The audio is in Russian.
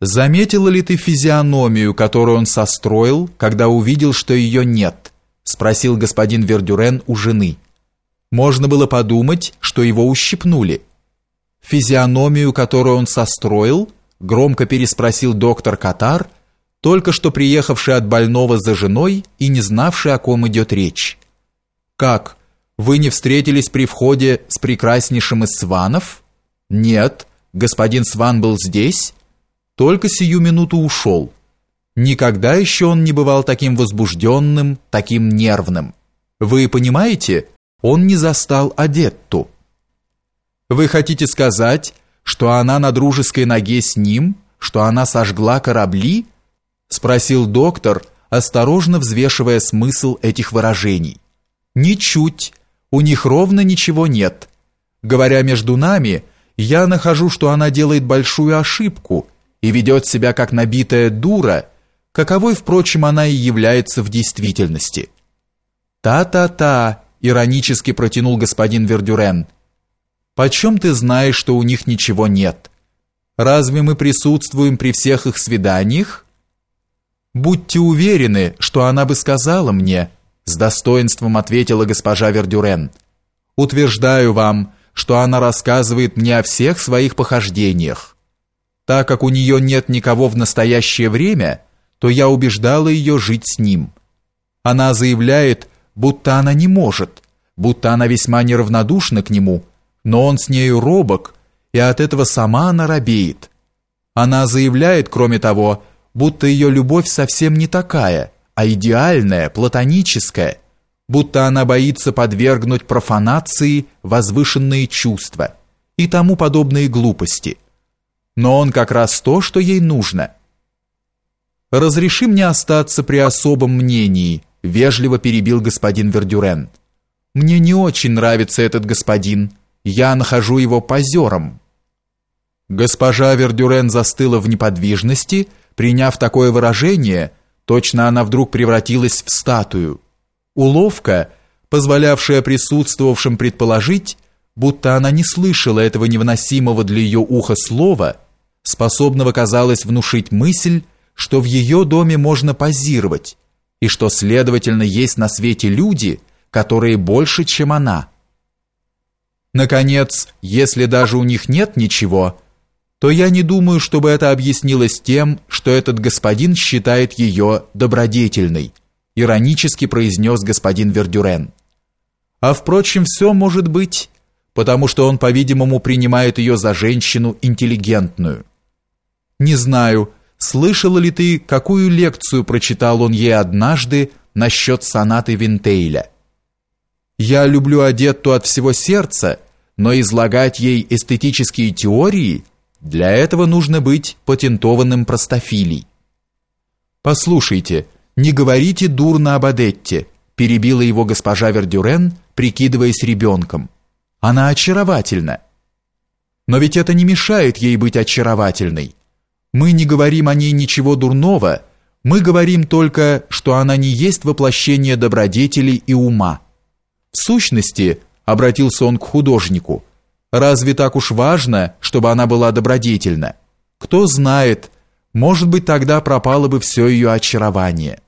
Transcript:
Заметила ли ты физиономию, которую он состроил, когда увидел, что ее нет? спросил господин Вердюрен у жены. Можно было подумать, что его ущипнули. Физиономию, которую он состроил, громко переспросил доктор Катар, только что приехавший от больного за женой и не знавший, о ком идет речь. Как? Вы не встретились при входе с прекраснейшим из сванов? Нет, господин Сван был здесь только сию минуту ушел. Никогда еще он не бывал таким возбужденным, таким нервным. Вы понимаете, он не застал Адетту. Вы хотите сказать, что она на дружеской ноге с ним, что она сожгла корабли? Спросил доктор, осторожно взвешивая смысл этих выражений. Ничуть, у них ровно ничего нет. Говоря между нами, я нахожу, что она делает большую ошибку – и ведет себя как набитая дура, каковой, впрочем, она и является в действительности. «Та-та-та», — иронически протянул господин Вердюрен. «Почем ты знаешь, что у них ничего нет? Разве мы присутствуем при всех их свиданиях?» «Будьте уверены, что она бы сказала мне», — с достоинством ответила госпожа Вердюрен. «Утверждаю вам, что она рассказывает мне о всех своих похождениях. Так как у нее нет никого в настоящее время, то я убеждала ее жить с ним. Она заявляет, будто она не может, будто она весьма неравнодушна к нему, но он с нею робок, и от этого сама она робеет. Она заявляет, кроме того, будто ее любовь совсем не такая, а идеальная, платоническая, будто она боится подвергнуть профанации возвышенные чувства и тому подобные глупости – но он как раз то, что ей нужно. «Разреши мне остаться при особом мнении», — вежливо перебил господин Вердюрен. «Мне не очень нравится этот господин. Я нахожу его позером». Госпожа Вердюрен застыла в неподвижности, приняв такое выражение, точно она вдруг превратилась в статую. Уловка, позволявшая присутствовавшим предположить, будто она не слышала этого невыносимого для ее уха слова, способного, казалось, внушить мысль, что в ее доме можно позировать, и что, следовательно, есть на свете люди, которые больше, чем она. Наконец, если даже у них нет ничего, то я не думаю, чтобы это объяснилось тем, что этот господин считает ее добродетельной, иронически произнес господин Вердюрен. А впрочем, все может быть, потому что он, по-видимому, принимает ее за женщину интеллигентную. Не знаю, слышала ли ты, какую лекцию прочитал он ей однажды насчет сонаты Винтейля. Я люблю Адетту от всего сердца, но излагать ей эстетические теории для этого нужно быть патентованным простофилей. Послушайте, не говорите дурно об Адетте, перебила его госпожа Вердюрен, прикидываясь ребенком. Она очаровательна. Но ведь это не мешает ей быть очаровательной. Мы не говорим о ней ничего дурного, мы говорим только, что она не есть воплощение добродетели и ума. В сущности, обратился он к художнику, разве так уж важно, чтобы она была добродетельна? Кто знает, может быть, тогда пропало бы все ее очарование.